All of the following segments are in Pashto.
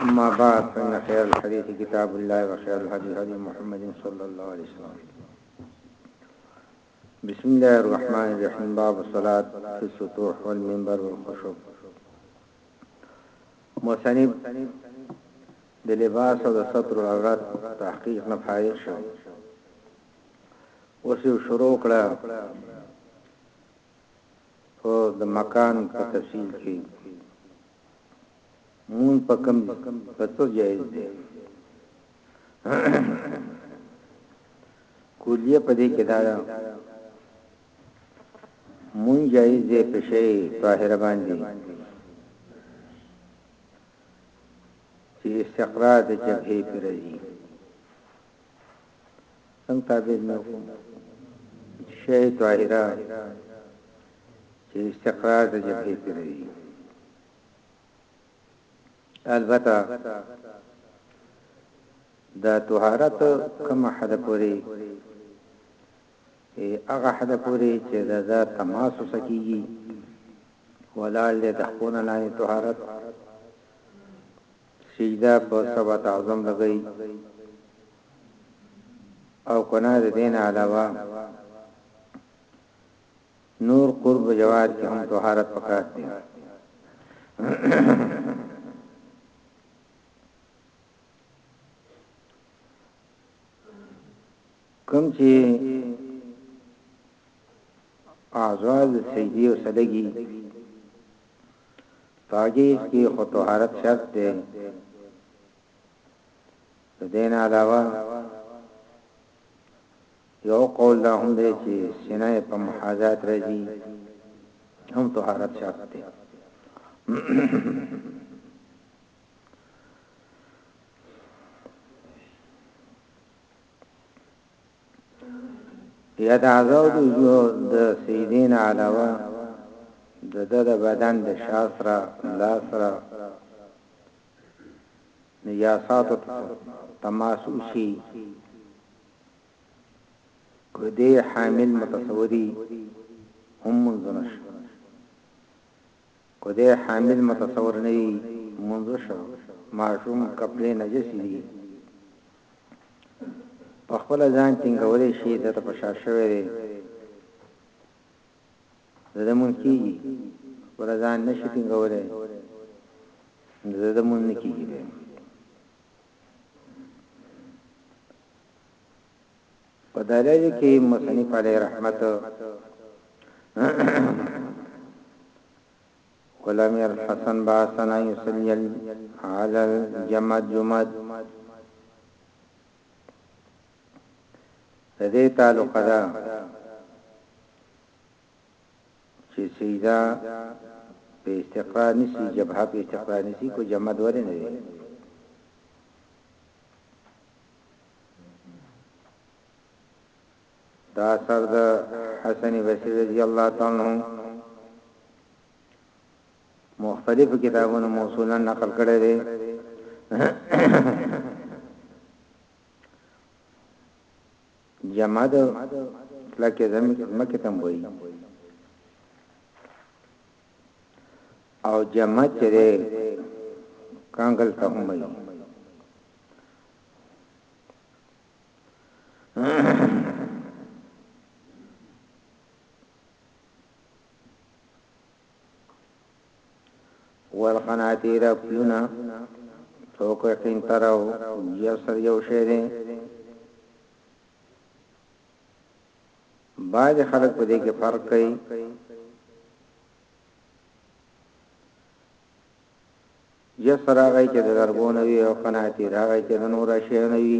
أما بعد فإن خير الحديث كتاب الله وخير الهدي هدي محمد صلى الله عليه وسلم بسم الله الرحمن الرحيم باب الصلاة في السطوح والمنبر والخشوب مصنف د لباس او د ستر العورات تحقیق نه فارغ شو اوس یو شروع کړه په د مکان په تفصیل کې مون په کم پتو جایز دی کولیه په دې کې دا مون جایز دی په شی طاهر باندې چې استقرار د جبهه پر راځي څنګه تعبیر مې وکړو چې شی طاهره چې استقرار د جبهې پیروي البته دا طهارت کوم حد پوري هغه حد پوري چې دا ذات تماس وسکیږي ولال د خپل لاندې طهارت سجده په سبع تعظم لګی او کنه د دین علاوه نور قرب جواد کې هم طهارت پکار دی کم چې اعزاز سیدی او صدقی تعجیز کی خو طهارت شرط دی ددین علاوه یو قول دا هم دی چې سینه په محاذات راځي هم طهارت شرط دی يا د عضاو د عضو د سيدې نه علاوه د ده د بدن د شا سره، ملا سره نجاساتو ته تماس وشي که دې حامل متصوري هم منځ نشو که دې حامل متصور نه وي منځ شو ماشوم کپړې نجس دي په خپل ځان ټینګولې شي د تپشا شوی دی زده مون کیږي خپل ځان نشي ټینګولې زده مون نه کیږي په دلایل کې مصنف علی رحمت ولم ير الحسن باسا ان يصلي علي الجمد جمد ددې تعلق ده چې سیدا په استقرار نسی جبهه په استقرار نسی کو جمد ورې نه وي دا اثر د حسن بصری رضی الله تعالی عنه مختلفو کتابونو موصولا نقل کړی دی جماد لکه زمکه تم وای او جماد چې کانګل ته هم وای والقناطیر پلونا توکو یقین تراو یو سر یو شی دی باج خلق په دې کې فرق کوي یو څه راغی چې د لرګو نه وي او قناعتي راغی چې د نور شیو نه وي.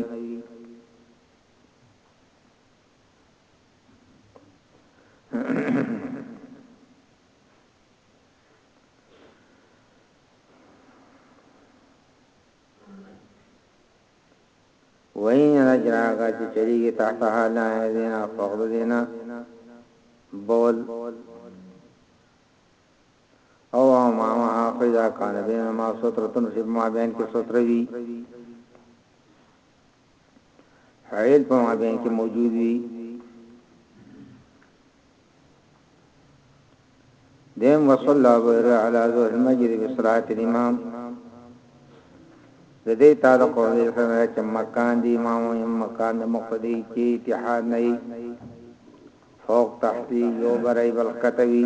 وین رجراغا چې چلیږي تحت حالا دینا فقر دینا بول او امامها فاذا کان بینهما سترة چې په مابین کې ستره وي حیل په مابین کې موجود وي دیم وصلی الله علی ذو المجد بصلات الامام د دې تعالی قول فرمایي چې مکان دی امام او مکان د مقتدی کې اتحاد نه فوق تحت یو برای بل ښکته وی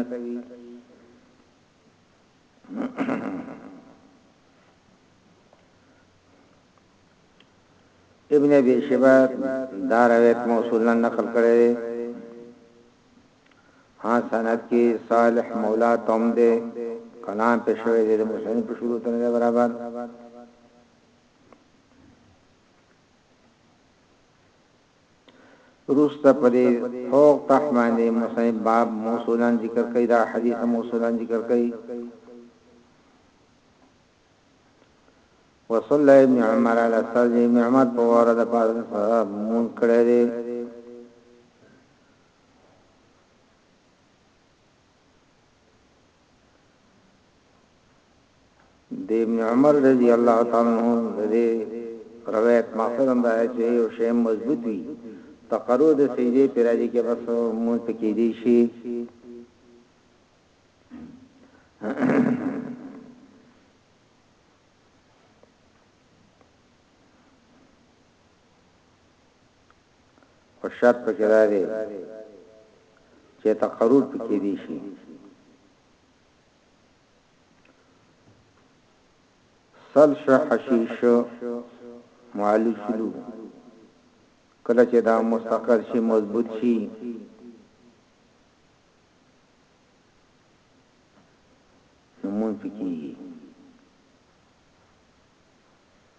ابن ابي شيبه دا روایت موصولا نقل کړي ها سند کې صالح مولا تم دې کلام په شوی دې مسلم په شروع تر برابر وروسته په دې فوق تحت باندې مصنف باب موصولان ذکر کوي دا حدیث هم موصولان ذکر کوي وصلی ابن عمر علی سرج ابن عمر په واره د پاره مون کړی دی د ابن عمر رضی الله تعالی عنہ د دې روایت مقصد هم دا چې یو شی مضبوط وي تقرر د سجده پر راځي کې بس مون پکې دی شي خو شرط پکې دا دی چې تقرر پکې دی شي سل شو حشیش معالج شلو کله چې دا مستقر شي مضبوط شي نمون پکې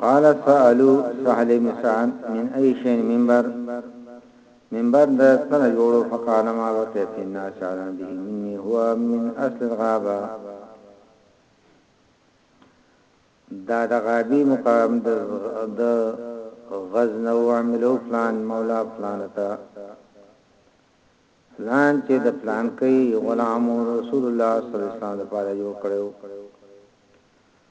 قال سألو سهل بن سعد من اي شيء منبر منبر د سره جوړو فقال ما وته في الناس على به مني هو من اصل الغابه دا د غابي مقام د غزنو عملو فلان مولا فلان تا فلان چې د فلان کوي غلام رسول الله صلی الله علیه وسلم لپاره جوړ کړو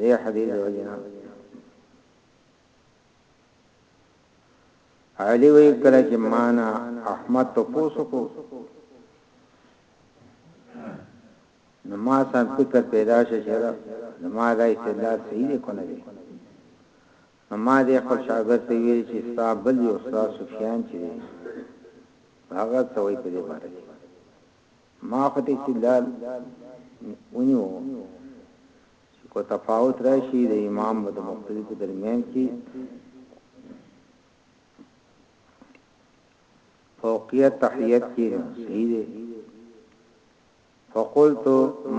دې حدیث دی وجنا علی وی کله چې معنا احمد ته پوسوکو نو ما سم فکر پیدا شې چې نو ما دا استدلال صحیح دی کنه دی نو ما دې خپل شاګرد ته ویل چې ستا بل یو استاد سفیان چې هغه څه وی په دې باندې ما خو ته استدلال ونیو چې کو تفاوت راشي د امام او د مقتدی په درمیان کې فوقیت تحیت کې صحیح دی فقلت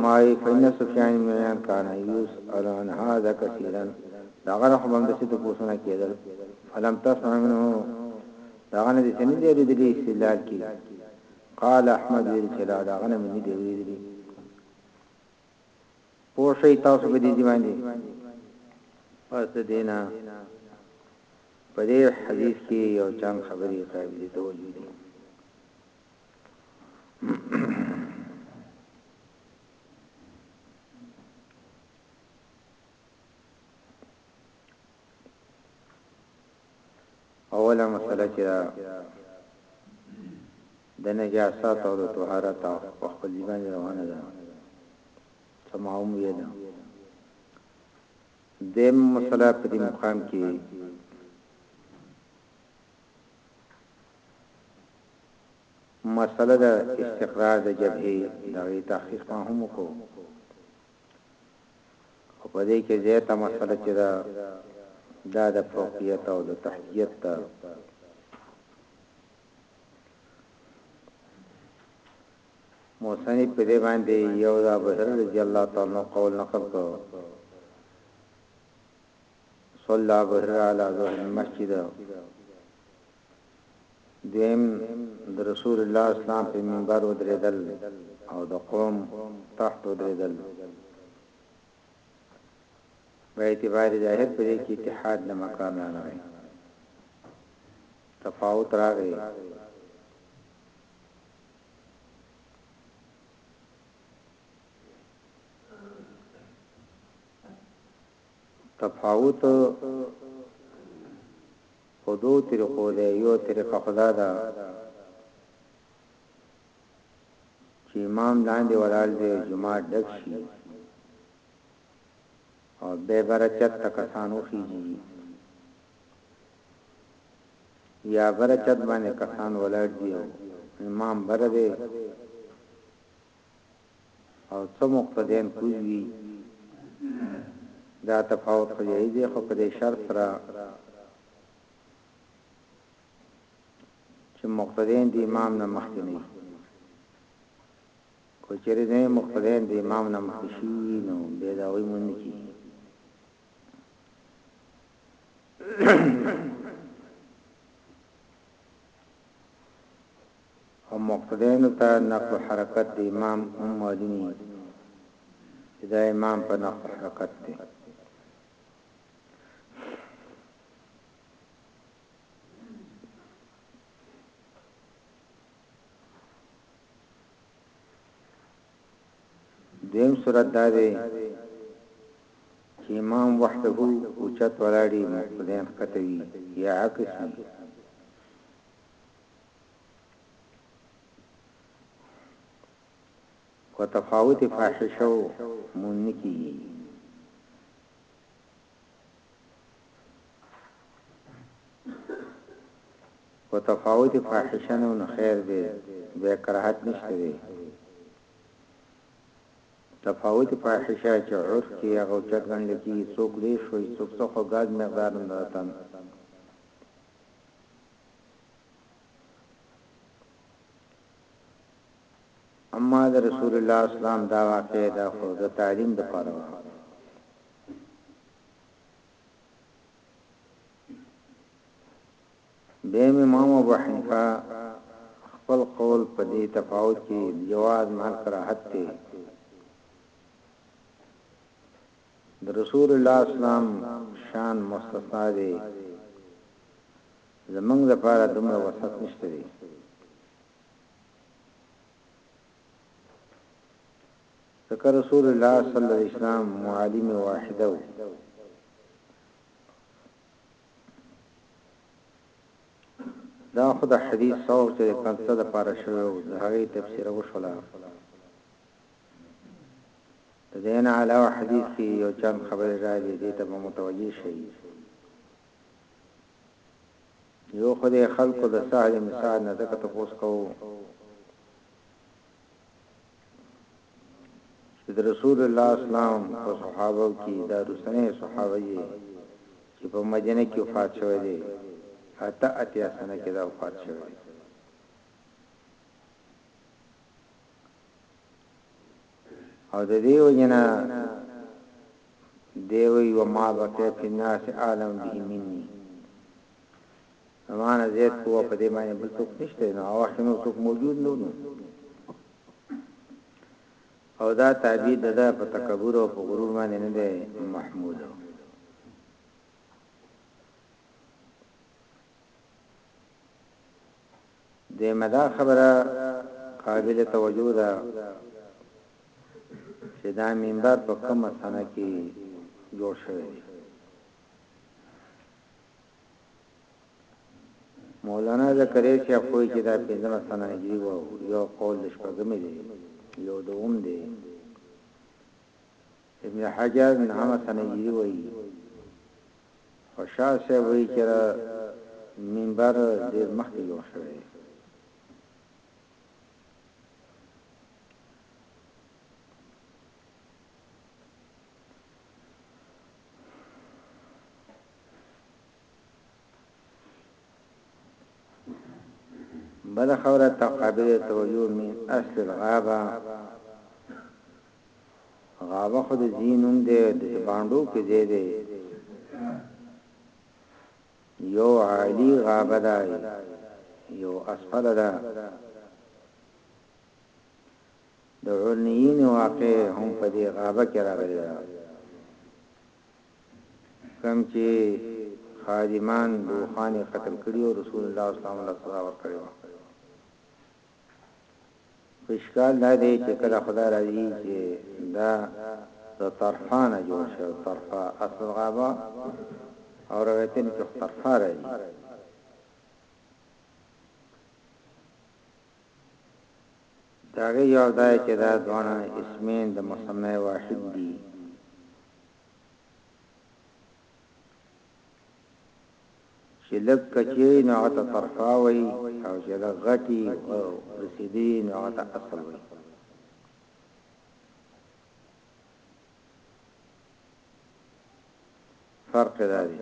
ما فإن سفيان بن عيان كان يسأل عن هذا كثيرا دا غره هم د څه پوښتنه کېدل فلم تسمع منه دا غنه دې څنګه دې دې استدلال کې قال احمد ویلي چې لا د هغه نه مې نه دي اورېدلي، پوه شئ تاسو په دې ځای باندې پس د دې نه په دې حدیث کې یو چند خبرې قابل توجه دي اوله مسله چې دا د نجاست او د طهارت او خپل ځان روانه ده سماوم ویل د مسله په دې مقام کې مسله د استقرار د جبهه د تحقیق ما هم کو خو په دې کې زیاته مسئله چې ده دا د فوقیت او د تحتیت ده موسنی په دې باندې یو د ابو هرره رضی الله تعالی عنہ قول نقل کړو صلی ابو هرره علی ظهر المسجد دویم د رسول الله اسلام په منبر ودریدل او د قوم تحت ودریدل په اعتبار ظاهر په دې کې اتحاد د مقام نه راغی تفاوت راغی تفاوت په دوو طریقو دی یوه طریقه خو دا ده چی امام لاندی ولاړ دی او جومات ډک شی او بیا بره چت ته کسان وخیژی یا بره چت باندی کسان ولاړ دی او امام بره دی او څه مقتديان کوز وي دا تفاوت خو جائز دی خو په دې شرط سره چې مقتديان د امام نه مخکې نه کو چیرې نه مقتدیان د امام نه مخکې شي نو به دا وایي مونږ کی او مقتديانو ته نقل و حرکت د امام هم معلوم وي چې دا امام په نقل و حرکت دی دیم صورت دا دی چې امام وحده اوچت ولاړی مقتدیان کتوي یا عکس په تفاوت فاحشه و مونکی په تفاوت فاحشه نه نو خیر دی به کراهت نشته دی تفاوت فاحشه چې عرف کې هغه چت غنډه کې څوک دې شوي څوک څه خو غاز مقدار نه راتم اما د رسول الله اسلام دا واقع دا خو د تعلیم د پاره و به امام ابو حنیفه خپل قول په دې تفاوت کې جواز مال کراحت ته د رسول الله اسلام شان مستثنا دی زمونږ لپاره دومره وسعت نشته دی. ځکه رسول الله صلی الله علیه وسلم معلم واحده و. دا خود حدیث څو چې کنسه د پاره شوی او د هغه تفسیر وشولا دین علاوه حدیث کې یو چم خبره راځي دې ته متوجي شي يو خو دې خلکو د سهل مثال نه ځکه تپوس کوو چې د رسول الله اسلام په صحابه کې دا رسنه صحابه یې چې په مدینه کې وفات شوه دي اته اتیا سنه کې دا وفات شوه دي او د دې وجې نه دی وی وما بقیت فی الناس اعلم به منی زمانه زیات کوه په دې باندې بل څوک نشته نو هغه وخت نو څوک موجود نه نو او دا تعبیر د ده په تکبر او په غرور باندې نه دی محمود دویمه دا خبره قابل توجه ده چې دا منبر په کومه سنه کې جوړ شوی دی مولانا زکریا چې خپل چې دا پنځمه سنه هجری وو یو قول د شپږمې دی یو دوم دی ابن حجر بن حمد تنجیری وایي خو شاه صاحب وایي چې منبر ډیر مخکې جوړ شوی دی بل خوره تقابل توجه من اصل الغابه غابه خود زینوم دی د باندو کې دی دی یو عالی غابه ده یو اسفل ده د علنین واقع هم په دې غابه کې راغلی ده کوم چي خادمان دوخان يې قتل کړي او رسول الله صلی الله علیه وسلم له سزا ورکړي وه خو اشکال دا دی چي کله خدای راځي چي دا د طرفا نه جوړ شو طرفا اصل غابه او روایتین کې طرفا راځي داغه یو ځای چې دا دوانه اسمین د مسمع واحد دي چې لږ کچې نو هغه ته ترفا وایي او چې لږ غټي او رسیدي نو هغه ته اصل وایي فرق دا دی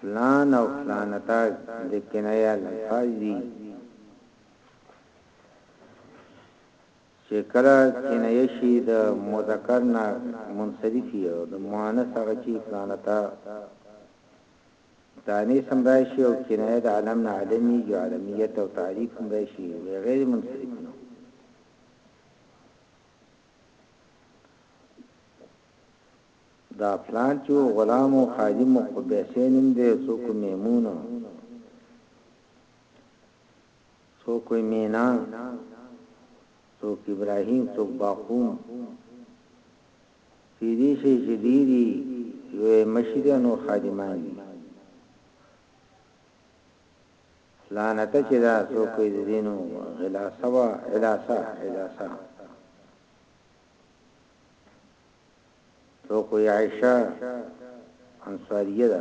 فلان او فلانتا د کنایا الفاظ دي چي کله کنايه شي د مذکر نه منصرفي او د مؤنث هغه چي فلانتا تانيث هم راشي او کنايه د علم نه علميږي او علميت او تعريف هم راشي وي غير منصرف نه دا فلان چې غلام او خادم او قبیسین هم دی څوک میمون څوک وي مینان څوک ابراهیم څوک باقوم کیدی شي چې دوی دي یو مشر او نور خادمان دي لعنت چې دا څوک یې دینو غلاسه وا علاسه علاسه څوک یې عائشه انصاریه ده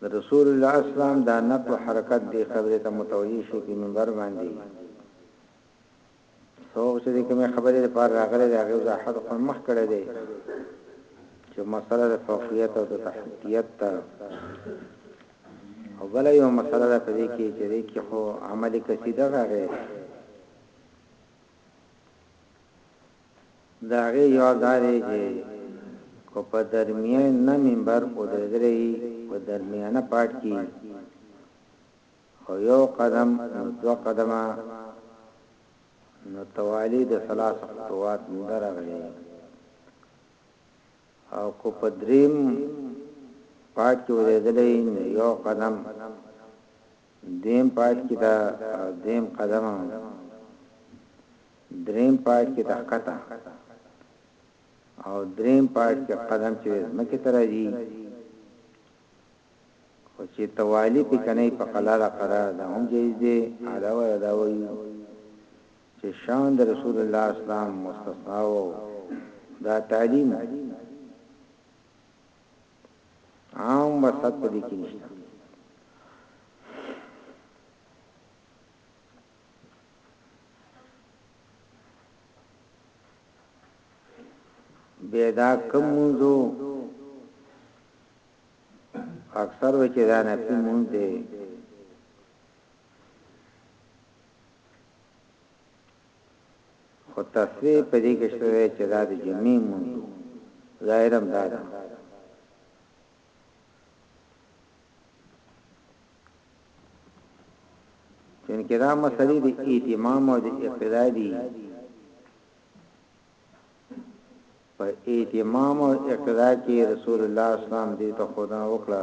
د رسول الله اسلام دا نقل حرکت دې خبرې ته متوجه شي په منبر باندې څوک چې کومې خبرې لپاره راغلي دا غوځه حد خو مخ کړی دی چې مسله د فوقیت او د تحتیت ته او بل یو مسله ده په دې کې چې دې کې خو عملي قصیده راغې د هغې جواب دا دی چې که په درميه نه منبر اودرېدلی يي په درميانه پاټ کې يي خو يو قدم نو دوه قدمه نو توالي د ثلاث خطوات نه راغلي او که په دريم پاټ کې اودرېدلی يي نو يو قدم دویم پاټ کې د دویم قدم دریم پاټ کې د ښکته او دریم پاټ کې قدم چې مکه تر راځي خو چې توالی په کنه په قلال قرا ده هم جایز دی علاوه دا وایي چې شان د رسول الله اسلام مستثنا وو دا تعلیم عام وسط په دې کې نشته بيدا کم منځو اکثر وچې دا نه په مونږ دی خو تصریح په دې کې شوې چې دا د جمعې لمونځ و، ظاهراً دا ده. چونکه دا مسلې د اهتمام او د اقتداء دي، په اهتمام او اقتداء کې رسول الله اسلام دې ته خودنه وکړه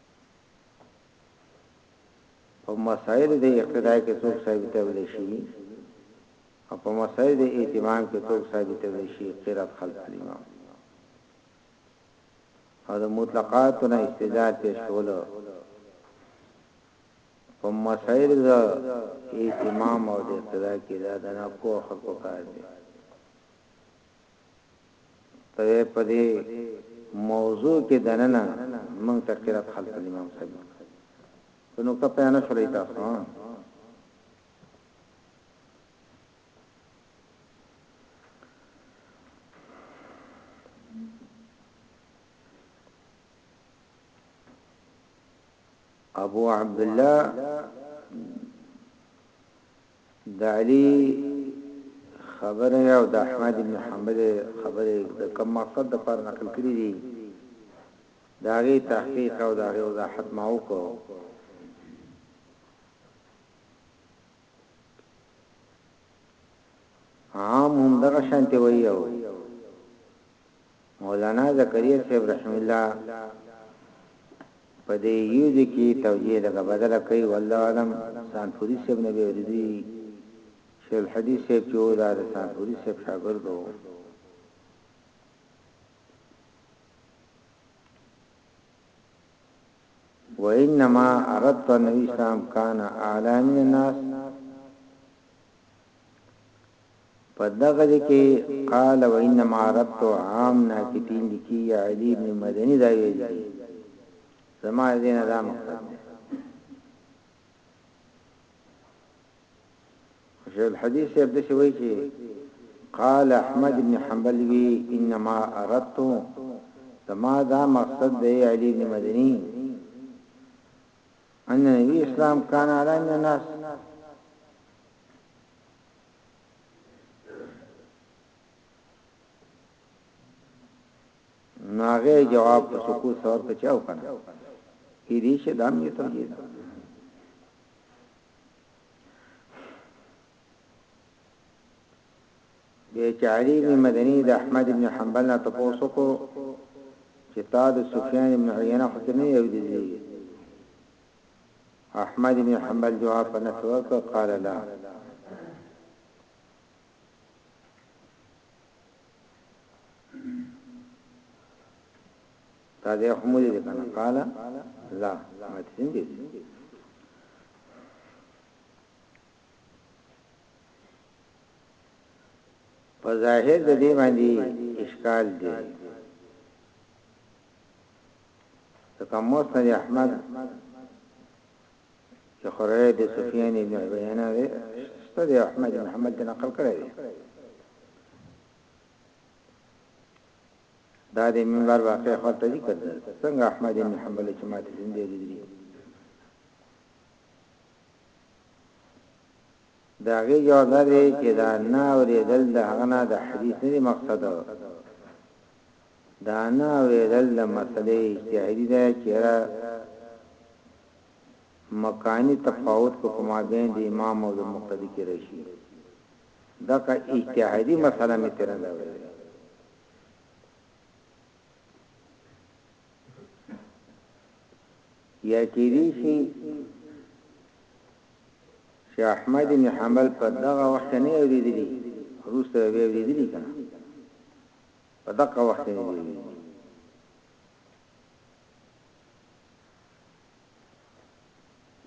په مسائلو د اقتداء کې څوک ثابتولی شي او په مسائلو د ائتمام کې څوک ثابتولی شي قرات خلف الامام او د مطلقاتو نه استدلال پیش کولو په مسائل د اهتمام او د اقتدا کې دا د نه پوه خلکو کار دی ته وې په دې موضوع کې دننه موږ ته قرات خلف الامام صاحب ته نو کپه نه شولې تاسو ابو عبد الله د علي خبرې او د احمد ابن حنبل خبرې د کوم مقصد د پاره نقل کړې دي د هغې تحقیق او د هغې وضاحت ما وکړو عام هم دغه شانتي وایي او مولانا زکریا صاحب رحمه الله په دې یو دي کې توجیه لګه بدل کوي والله علم سانفوري صاحب نبی ورېدي شیخ الحدیث صاحب چې و دا د سانفوري صاحب شاګرد وو وانما اردت النبي صلی الله علیه وسلم كان اعلى من الناس په دغه ځای کې قال وانما اردت عام ناکتین لیکي یا علي ابن مدني دا ویلي دي زما دې نه دا مقصد دی شیخ الحدیث صاحب د څه وایي چې قال احمد بن حنبل وی انما اردت زما دا مقصد دی علی بن مدنی ان نبی اسلام کان علی الناس ناغه جواب په سکوت سره پچاو کنه کې دې شه دام یې ته دې به چاری بن مدنی د احمد بن حنبل نه تاسو کو چې تا د سفیان بن عینه حسنی یو دې احمد بن حنبل جواب په نفي ورکړ قال لا دا دې حمول دې کنه قال لا ما څنګه په ظاهر د دې باندې اشکال دی لکه مسند احمد چې خورای د سفیان ابن عبیانه دی استاد احمد محمد د نقل کړی دی دا د منبر واقع خپل تدی کړل څنګه احمد بن حنبل چې ماته زنده دي د هغې جواب دا دی چې دا نه اورېدل د هغه نه د حدیث نه دی مقصد، دا نه اورېدل د مسئلې اجتهادي ده چېرې مکاني تفاوت کو په مابین د امام او د مقتدي کې راشي دغه اجتهادي مسئله مې ترنه ده ویلې. یا کېدی شي شیخ احمد ابن حنبل په دغه وخت کې نه اوریدلی وروسته به اوریدلی کنه په دغه وخت کې نه اوریدلی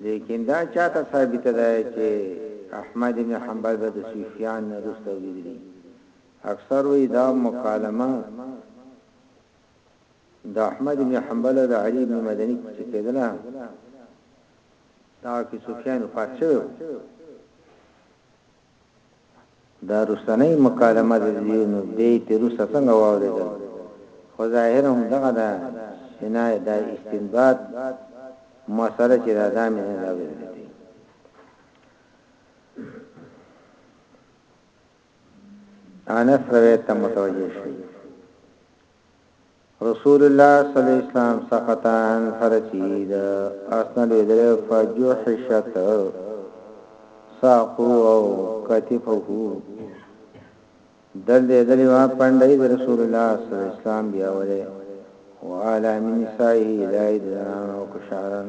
لیکن دا چاته ثابت ده چې احمد ابن حنبل به د سفیان نه وروسته اوریدلی اکثر وی دا مکالمه د احمد بن حنبل او د علي بن مدني چې کېدله دا کې سفیان وفات شوی و دا رسنۍ مکالمه د دې نو دې تیرو څنګه واوریدل خو ظاهر هم دغه دا شنای دا استنباط مسله چې دا دامه نه دا ویلې انس روایت ته متوجه شي رسول الله صلی الله علیه وسلم څخه تان سره چی د آس نه لویدلی فجحشت ساقه او کتفه دردیدلی وه پنډی د رسول الله صلی الله علیه وسلم بیاولی وعلی من نسائه دای د زنانو کشارن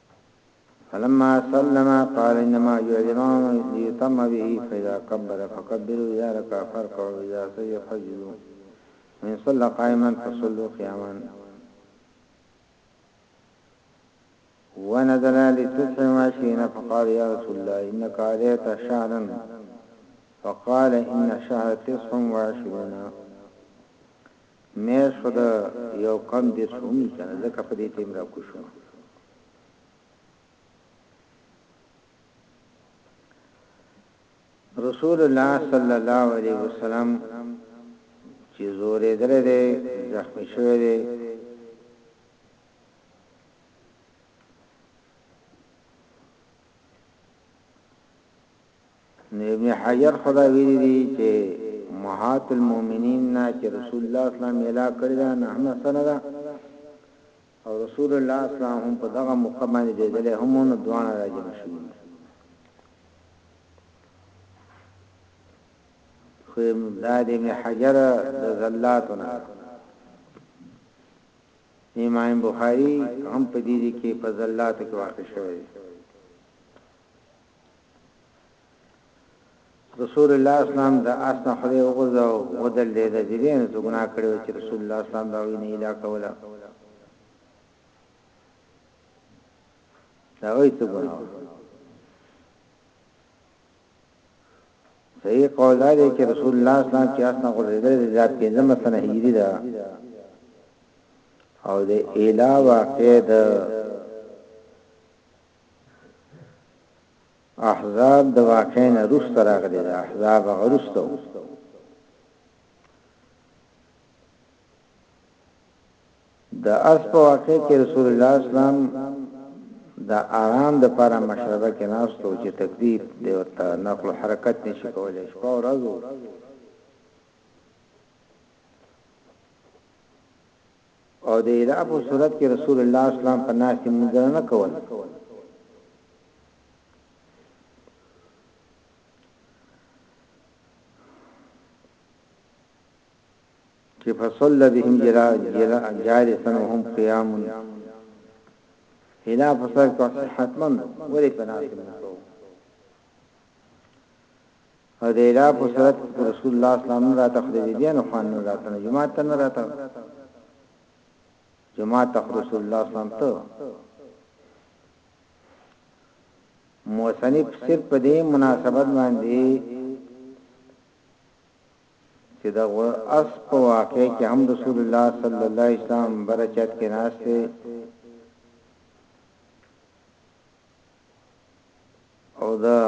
فلما سلم قال انما يعلمون يتم به فاذا كبر فكبروا اذا ركع فاركعوا اذا سجد فسجدوا من صلى قائما فصلوا قياما ونظر لتسع وعشرين فقال يا رسول الله إنك عليك شهرا فقال إن شهر تسع وعشرون ميز خو ده يو کم درس هم ني کنه ځکه په دې ټيم را کوشم رسول الله صلی الله علیه وسلم چې زورې درې دې زخمی شوی دی نو ابن حجر خدا ویلي دي چې امهات المؤمنین نه چې رسول الله اسلام اعلان کړی دا نه هم سره ده او رسول الله اسلام هم په دغه موقع باندې لیدل هم نو دوانه راځي شي خو امداد ابن حجر د زلاتنا امام بخاری هم په دې کې په زلات کې واقع شوی رسول الله اسلام د اس نه خدای وغځاو ودل دې د دې نه څه ګناه کړو چې رسول الله اسلام دا وی نه اله کوله دا وی څه ګناه صحیح قول دا دی چې رسول الله اسلام چې اس نه غوړېدل دا پنځمه سنه هجری ده او د اله واقع د احزاب د واقع نه رسته راغلي د احزاب غرستو د اس په واقع کې رسول الله اسلام د آرام د پاره مشربه کې ناستو چې تکلیف دی ورته نقل حرکت نشي کولای شپه او ورځ او د ايلاء په صورت کې رسول الله صلی الله علیه وسلم په ناستې لمونځونه نه کول. چې فصلى بهم جرا جرا جالسا وهم قيام هلا فصل کو حتما ولې پناسه نه کوو او د اله په صورت کې په رسول الله اسلام نه راته خو د بیبیانو خوان نه راته نو جماعت ته نه راته جماعت ته رسول الله اسلام ته موسنی صرف په دې مناسبت باندې چې دا اس په واقع کې هم رسول الله صلی الله علیه وسلم برکت کې ناشته او دا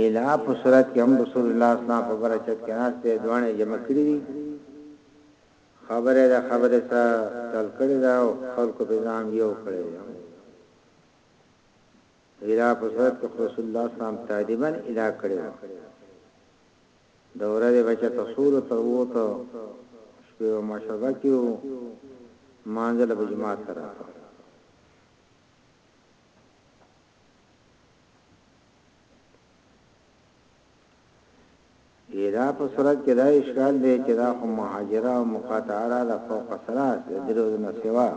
اله په صورت کې هم رسول الله صلی الله علیه وسلم په برکت کې ناس ته دوانه جمع کړی دي خبره ده خبره ته تل کړی دا او خلکو په ځان یو کړی دی اله په صورت کې رسول الله صلی الله علیه وسلم تادیبن اله کړی د ورځې به چه تسولو تر اوو ته شپې به مشربه کې وو لمانځه له به جماعت ته راتلو. ای دا په صورت کې دا اشکال دی چې دا خو مهاجره او مقاطعه را ده فوق ثلاث د درې ورځو نه سوا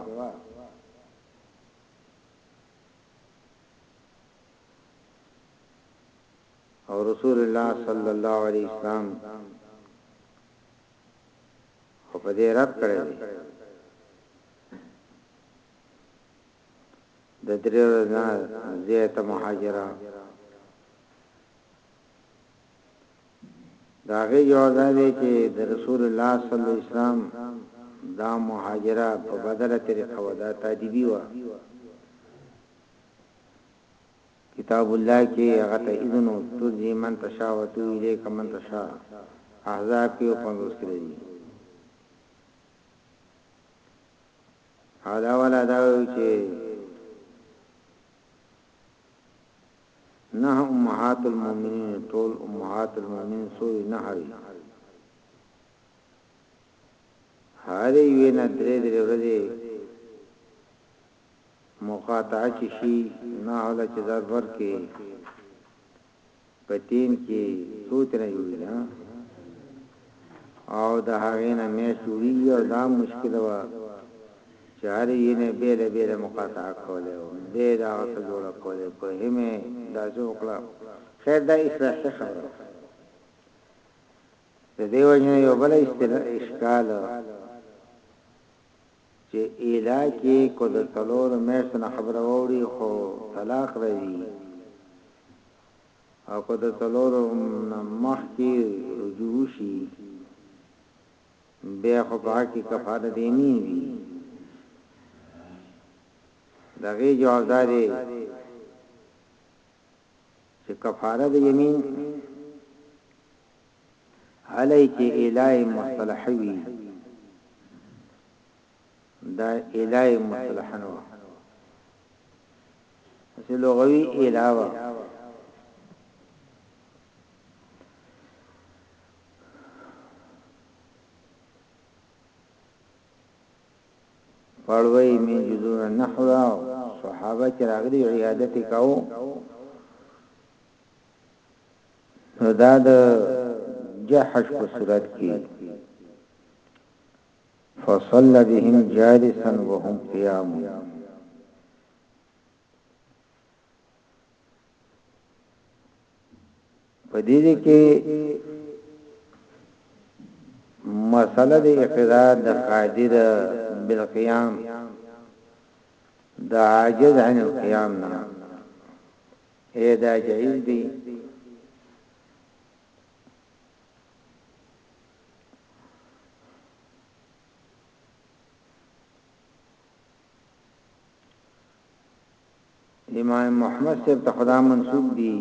او رسول الله صلی الله علیه اسلام خو په دې رد کړی دی د درې ورځې زیاته مهاجره دا غي یو ځای دی چې د رسول الله صلی الله علیه وسلم دا مهاجره په بدله طریقه ودا تادیبی و کتاب الله کې هغه ته اذن و ترجی من تشاء و توی الیک من تشاء احزاب کې او پنځوس کې دی او دا ولا دا چې نه امهات المؤمنین ټول امهات المؤمنین سوی نه هري هري وینا درې درې ورځې مقاطعه چې شي ناهله چې ضرب ورکړي په تین کې څو تنه جوړي او د هغې نه میش جوړي او دا مشکل و چې هر یینه بیل بیل مقاطعه کوله او به دا غته جوړه کوله په همه دا څو کړه خیر دا اصلاح خبره د دیو جن یو بل اشکال چې ایله کې که د څلورو میاشتو نه خبره واوړي خو طلاق راځي او که د څلورو نه مخکې رجوع وشي بیا خو په حق کې کفاره دی نه وي دغه جواب دا دی چې کفاره د یمین هلئ چې اله مصطلحه وي دا اله مصطلحه نه وه چې لغوي اله وه پړوي من جذور النحو صحابه چې راغلي عیادت کاو نو دا د جحش په صورت کې فصل بهم جالسا وهم قيام په دې کې مسله د اقتداء د قادر بالقيام د عاجز عن القيام نه اې دا جائز دي امام محمد صاحب ته خدا منسوب دي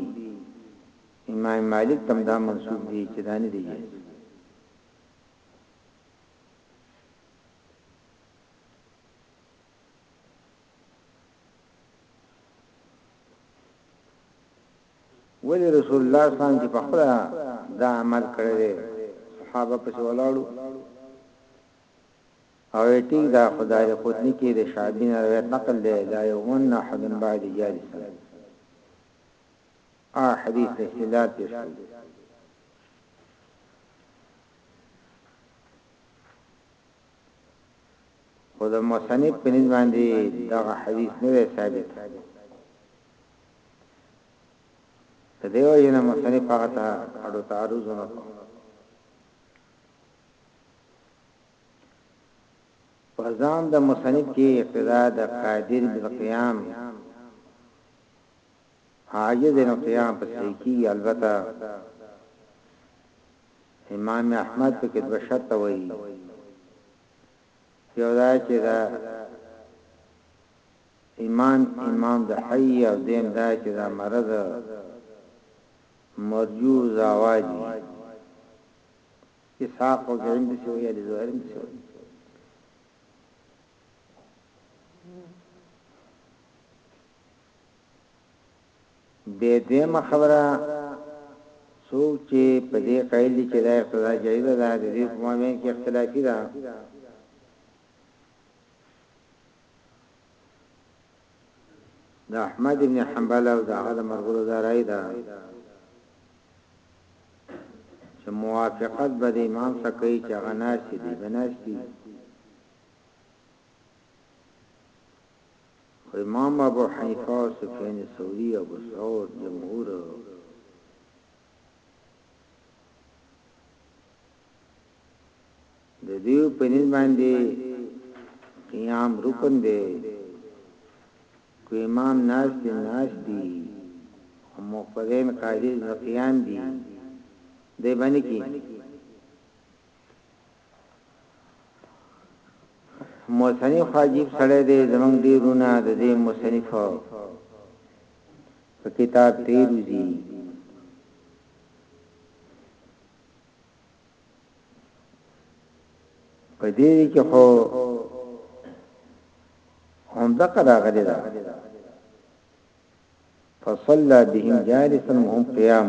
امام مالک تم دا منسوب دي چې دا نه دي جائز ولی رسول الله صلی الله علیه وسلم چې په خپل دا عمل کړی دی صحابه پس ولاړو او ټیک دا خدای له قدنی کې د شعبین روایت نقل دی دا یو من احد بعد جالس ا حدیث استدلال پیش کړی خو د مصنف په نيت باندې دغه حديث نه دی ثابت د دې وجه نه مصنف هغه ته اړو تعرض نه کوي فزان د مصنف کې اقتدا د قادر بالقيام عاجز نو قیام په صحیح کیږي البته امام احمد په کې دوه شرط وایي یو دا چې دا ایمان امام د حی او دیم دا چې دا مرض مرجو زواجی اسحاق او ګرند څه ویلي د زهرم څه ویلي بیا دویمه خبره څوک چې په دې قایل دي چې دا اقتضا جایزه ده د دوی په مابین کې اختلافي ده د احمد ابن حنبل او د هغه د مرګرو دا رائے ده چې موافقت به د امام سره کوي چې غناش دي بناش دي خو امام ابو حنیفه او سفیان ثوری او ابو ثور جمهور د دې په نسبت باندې قیام رکن دی کو امام ناس دی ناس دی او مقتدین قاعده قیام دی دی باندې کې مصنف خو عجیب سړی دی زمونږ دې رونه د دې مصنف په کتاب تیروزی په دې کې خو هم دغه راغلی دا فصلى بهم جالسا وهم قيام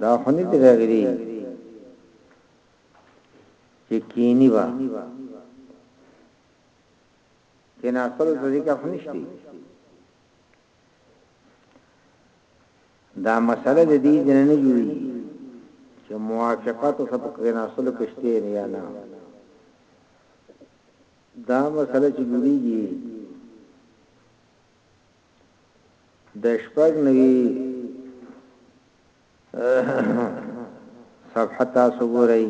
دا خونی دی راغلی چې کینی با کنا سره د دې کا خنشتي دا مسله د دې جن نه جوړي چې موافقات او سبق کنا سره کشته نه یا نه دا مسله چې جوړیږي د شپږ نوي صفحه تاسو ګورئ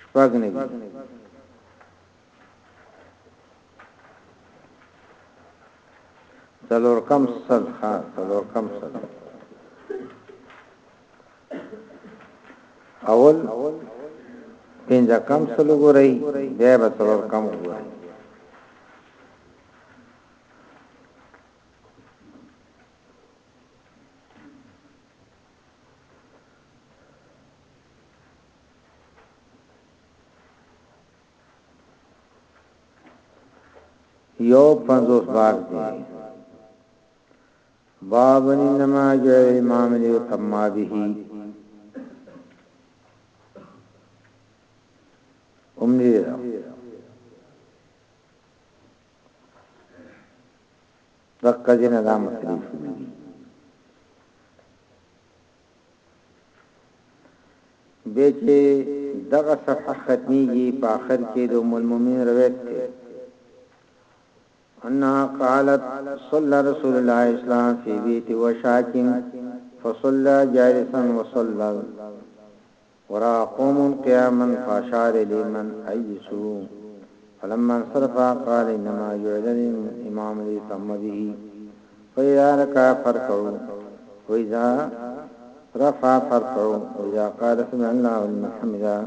شپږ نوي سلور کم سل ها سلور کم سل اول پنځه کم سل ګورئ بیا به سلور کم ګورئ یو پنځوس باب دی باب انما جاء امام لی تما به هم دی دا دقه جنه دا مصریف دی بیا چې دغه صفحه ختمیږي په اخر کې د ام المؤمنین روایت دی انها قالت صلى رسول الله اسلام في بيت وشاكن فصلى جالسا وصلى ورا قوم قياما فاشار لمن ايسوا فلما انصرف قال انما جعل الامام ليتم به فاذا ركع فاركعوا واذا رفع فاركعوا واذا قال سمع الله لمن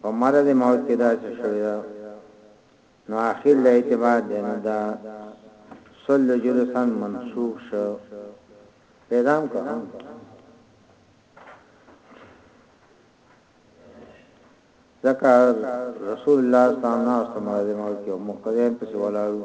په مرض موت کې دا څه شوی ده نو اخر له اعتبار دی نو دا سل جلوسان منسوخ شو پیدام که هم ځکه رسول الله صلی الله علیه وسلم مرض موت کې مقتدیان پسې ولاړو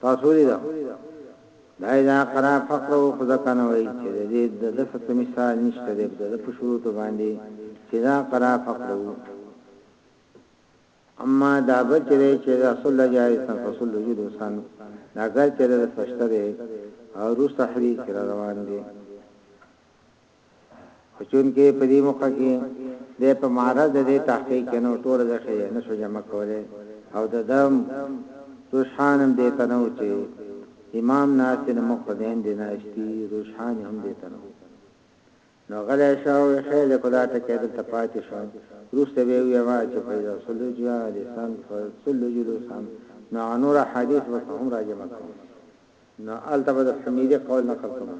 تاسو لري دا دا اذا قرأ فقره خو ځکه نه وایي چې د دې د دفت مثال نشته دی د په شروط باندې چې دا قرأ فقره اما دا بل چې دی چې رسول الله جایز سن رسول الله جل سن دا ګر چې د فشته دی او روس تحریک روان دی خو چونکه په دې موقع کې دی په معرض د دې تحقیق کې نو ټول د خې نه شو جمع کوله او د دم روشان هم دې تنو چې امام ناصر مخدین دې ناشتي روشان هم دې تنو نو غلې شاو خې د کلا ته کې دلته پاتې شو روسته به وي ما چې په رسول الله جل اسلام رسول الله جل اسلام نو انور حدیث وته هم راځم کوم نو هلته به د حمیدي قول نقل کوم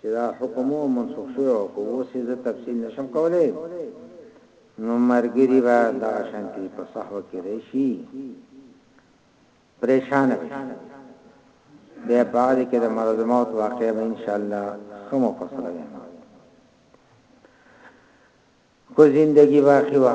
چې دا حکم و منسوخ شوی او که اوس یې زه تفصیل نه شم کولی نو ملګري به دغه شانتي په سهوه کې راشي پریشانه به شي بیا په هغه کې د مرض موت واقع به ان شاء الله ښه مفصله وي کو زندگی باقی وا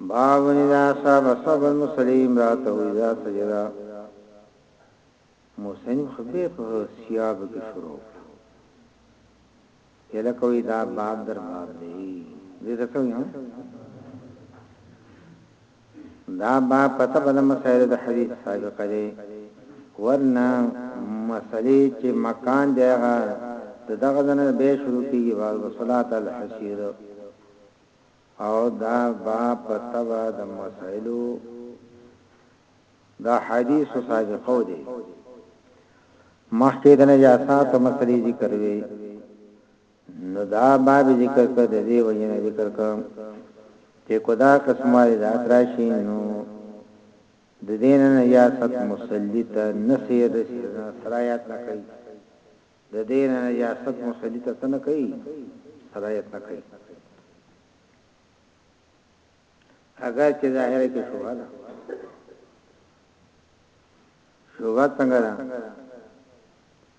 باب اذا صاب صاب المصلي امراته اذا سجد مصنف خبه په سیاب کې شروع یله کوي دا باب در باب دی دې ځکه یو دا باب په تبه د مسائلو د حدیث سابقه دی ورنه مسئلې چې مکان دی هغه د دغه ځنه به شروع کیږي بعد صلات الحسیر او دا باب په تبه د مسائلو دا حدیث سابقه دی مخکې د نجاسات مسئلې ذکر وی نو دا باب ذکر کړ د دې وجه نه ذکر کړ چې کدا قسم واردات راشي نو د دین نه یا ست مسلط نسی د صلاحیت نه کوي د دین نه یا ست مسلط ته نه کوي صلاحیت نه کوي اگر چې ظاهر کې شوه ده شوه څنګه ده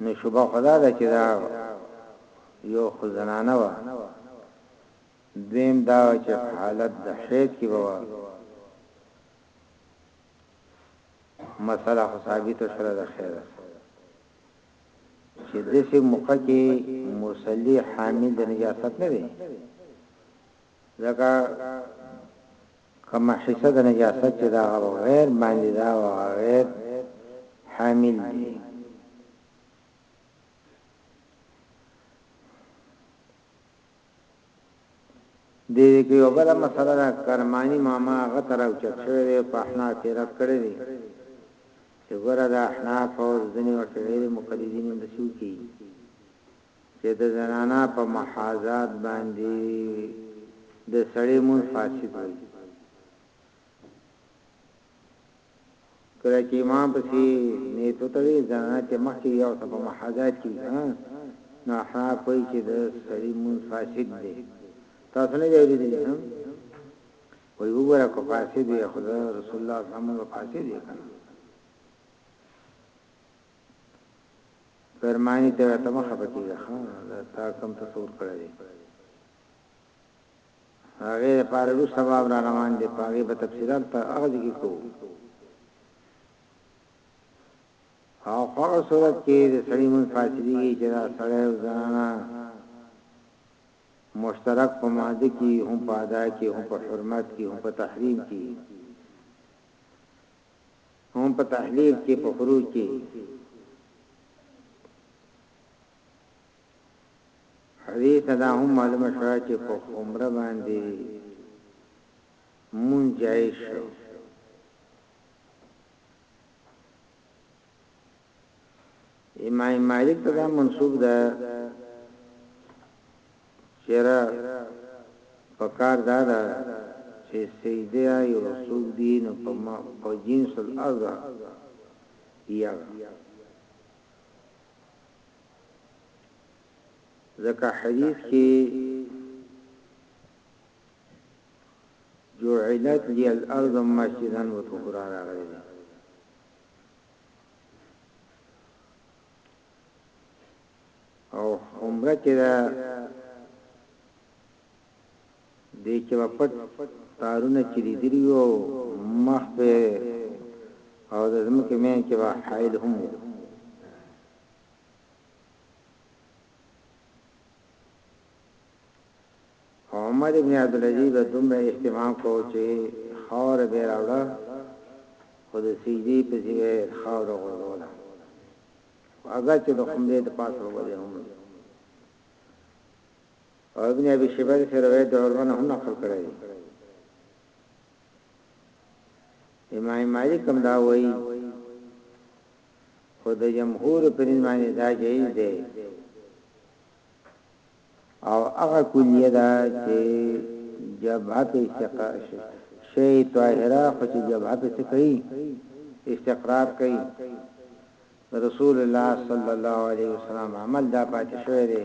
نو شبه خو دا ده چې دا یو خو زنانه وه، دویم دا وه چې په حالت د حید کې به وه، مسئله خو ثابته شوله د خیره چې داسې موقع کې مصلي حامل د نجاست نه دی، ځکه کومه حصه د نجاست چې د هغه په غیر باندې ده او هغه غیر حامل دی. دې دې کې یو بل مسله ده کرمانی ماما هغه تر او چت شوی دی په احناف کې رد کړی دی چې ګوره د احناف او ځنی ورته غیر مقلدین هم دسیو کی چې د زنانه په محاذات باندې د سړې مونځ فاسد وي کله چې امام پسې نیت وتړي زنانه چې مخکې یو څه په محاذات کې نو احناف وایي چې د سړې مونځ فاسد دی تاسو نه دی دي هم وی وګوره کو فاسد دی خدا رسول الله صلی الله علیه وسلم فاسد دی کنه فرمايي ته راته مه خفه کېږه ښه دا تا کوم تصور کړی دی هغې لپاره وروسته باب را روان دی په هغې به تفصیلات په هغه ځای کې کوو او په هغه صورت کې د سړي مون فاصلېږي چې دا سړی او زنانه مشترک په ماده کې هم په ادا کې هم په حرمت کې هم په تحریم کې هم په تحلیل کې په خروج کې حدیث دا هم معلومه شوه چې په عمره باندې مون جایز شو امام مالک ته دا منسوب ده چیرې پکار دا ده چې سیده یو سوق دی نو په جنس الارض یا ځکه حدیث کې جعلت لي الارض مسجدا وطهورا راغلي او عمره کې دا د چې په پټ تارونه چې دي دیو مخ به او د زمکه مې چې وا حائل هم وو عمر ابن عبدالعزیز به دومره اهتمام کاوه چې خاوره به یې راوړه خو د سجدې پسې به یې خاوره غورځوله خو اګر چې د خمرې د پاسه به یې هم او ابن ابي شيبه د روایت د عروه هم نقل کړی دی امام مالک هم دا وایي خو د جمهور پر معنی دا جایز دی او هغه کلیه ده چه جبهه په استقرار شی طاهره خو چه جبهه په څه کوي استقرار کوي رسول الله صلی الله علیه وسلم عمل دا پاتې شوی دی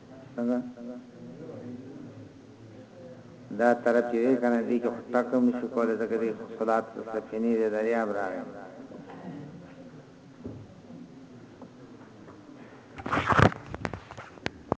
څنګه دا طرف چې وی کنه دې کې ټکم شو کوله ځکه دې صلات سفینی دې دریاب راغی